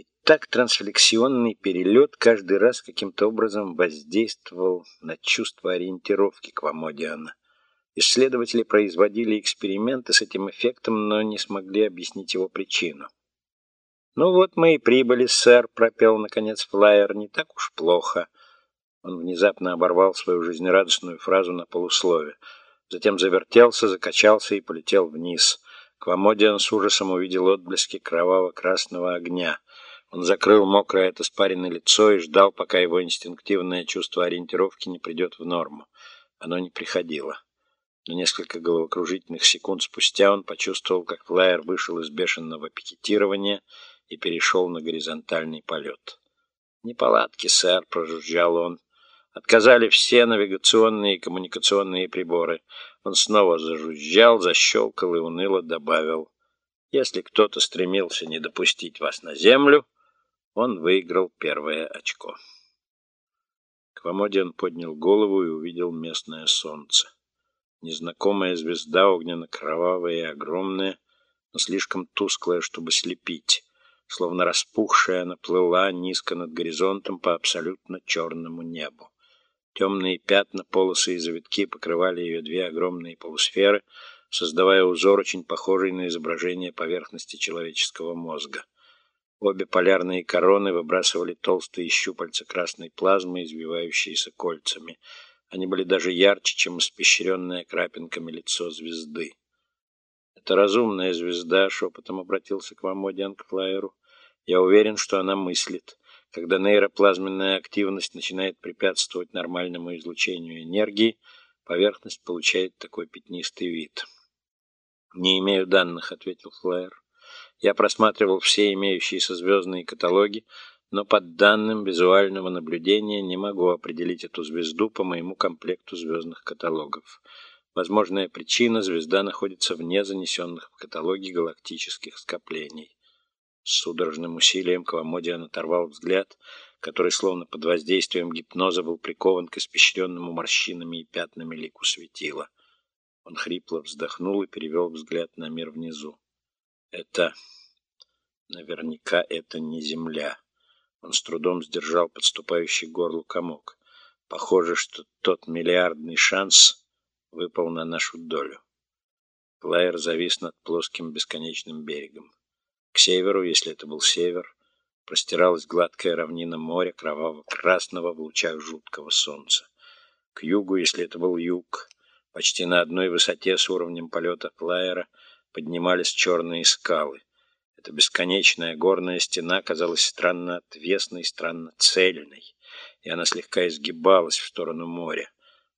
И так трансфлексионный перелет каждый раз каким-то образом воздействовал на чувство ориентировки Квамодиана. Исследователи производили эксперименты с этим эффектом, но не смогли объяснить его причину. «Ну вот мы и прибыли, сэр», — пропел, наконец, флайер. «Не так уж плохо». Он внезапно оборвал свою жизнерадостную фразу на полуслове. Затем завертелся, закачался и полетел вниз. Квамодиан с ужасом увидел отблески кроваво-красного огня. Он закрыл мокрое от испарины лицо и ждал, пока его инстинктивное чувство ориентировки не придет в норму. Оно не приходило. Но несколько головокружительных секунд спустя он почувствовал, как флайер вышел из бешеного пикетирования и перешел на горизонтальный полет. «Неполадки, сэр», — прожужжал он. Отказали все навигационные и коммуникационные приборы. Он снова зажужжал, защелкал и уныло добавил. Если кто-то стремился не допустить вас на землю, он выиграл первое очко. Квамодиан поднял голову и увидел местное солнце. Незнакомая звезда, огненно-кровавая и огромная, но слишком тусклая, чтобы слепить. Словно распухшая, она плыла низко над горизонтом по абсолютно черному небу. Темные пятна, полосы и завитки покрывали ее две огромные полусферы, создавая узор, очень похожий на изображение поверхности человеческого мозга. Обе полярные короны выбрасывали толстые щупальца красной плазмы, извивающиеся кольцами. Они были даже ярче, чем испещренное крапинками лицо звезды. «Это разумная звезда», — шепотом обратился к вам Одиан к флайеру. «Я уверен, что она мыслит». Когда нейроплазменная активность начинает препятствовать нормальному излучению энергии, поверхность получает такой пятнистый вид. «Не имею данных», — ответил Флайер. «Я просматривал все имеющиеся звездные каталоги, но под данным визуального наблюдения не могу определить эту звезду по моему комплекту звездных каталогов. Возможная причина — звезда находится вне занесенных в каталоги галактических скоплений. С судорожным усилием Квамодиан оторвал взгляд, который словно под воздействием гипноза был прикован к испещренному морщинами и пятнами лику светила. Он хрипло вздохнул и перевел взгляд на мир внизу. Это... Наверняка это не земля. Он с трудом сдержал подступающий горлу комок. Похоже, что тот миллиардный шанс выпал на нашу долю. Плеер завис над плоским бесконечным берегом. К северу, если это был север, простиралась гладкая равнина моря кроваво-красного в лучах жуткого солнца. К югу, если это был юг, почти на одной высоте с уровнем полета флайера поднимались черные скалы. Эта бесконечная горная стена казалась странно отвесной, странно цельной, и она слегка изгибалась в сторону моря.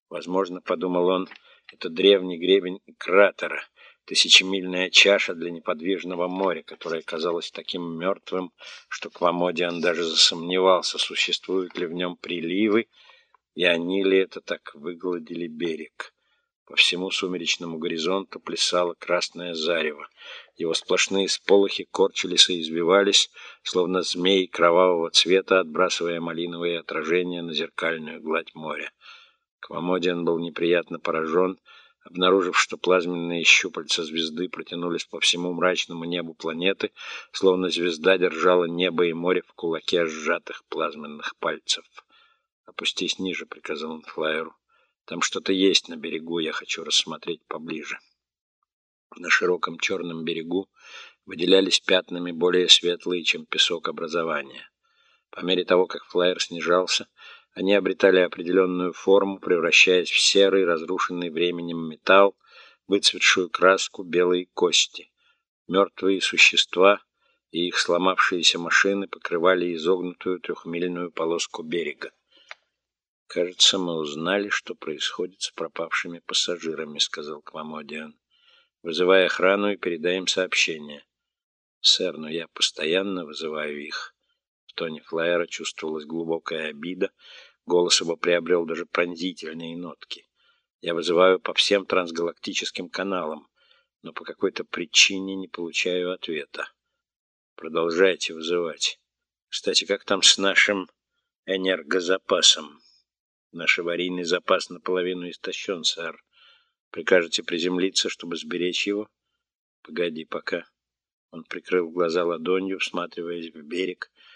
Возможно, подумал он, это древний гребень кратера, тысячемильная чаша для неподвижного моря, которое казалось таким мертвым, что Квамодиан даже засомневался, существуют ли в нем приливы, и они ли это так выгладили берег. По всему сумеречному горизонту плясало красное зарево. Его сплошные сполохи корчились и извивались, словно змеи кровавого цвета, отбрасывая малиновые отражения на зеркальную гладь моря. Квамодиан был неприятно поражен, обнаружив, что плазменные щупальца звезды протянулись по всему мрачному небу планеты, словно звезда держала небо и море в кулаке сжатых плазменных пальцев. «Опустись ниже», — приказал он флайеру. «Там что-то есть на берегу, я хочу рассмотреть поближе». На широком черном берегу выделялись пятнами более светлые, чем песок образования. По мере того, как флайер снижался, они обретали определенную форму, превращаясь в серый, разрушенный временем металл, выцветшую краску, белые кости. Мертвые существа и их сломавшиеся машины покрывали изогнутую трехмильную полоску берега. «Кажется, мы узнали, что происходит с пропавшими пассажирами», — сказал Квамодиан. «Вызывай охрану и передай им сообщение». «Сэр, но я постоянно вызываю их». В тоне Флайера чувствовалась глубокая обида, голос его приобрел даже пронзительные нотки. Я вызываю по всем трансгалактическим каналам, но по какой-то причине не получаю ответа. Продолжайте вызывать. Кстати, как там с нашим энергозапасом? Наш аварийный запас наполовину истощен, сэр. Прикажете приземлиться, чтобы сберечь его? Погоди пока. Он прикрыл глаза ладонью, всматриваясь в берег,